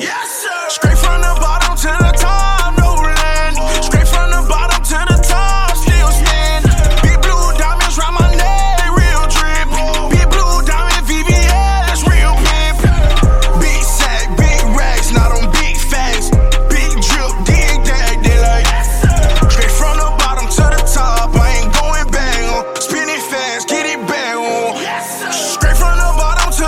Yes!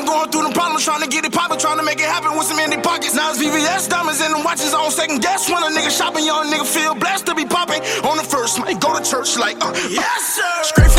I'm going through the problems, trying to get it poppin', trying to make it happen with some in their pockets. Now it's VVS diamonds and them watches on second guess. When a nigga shopping, young nigga feel blessed to be popping On the first, might go to church like, uh, uh. yes, sir.